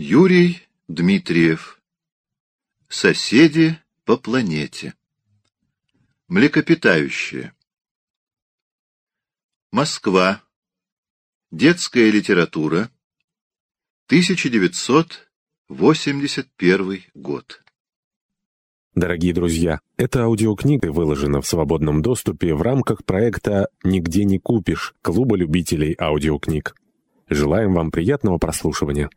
Юрий Дмитриев. Соседи по планете. Млекопитающие. Москва. Детская литература. 1981 год. Дорогие друзья, эта аудиокнига выложена в свободном доступе в рамках проекта «Нигде не купишь» Клуба любителей аудиокниг. Желаем вам приятного прослушивания.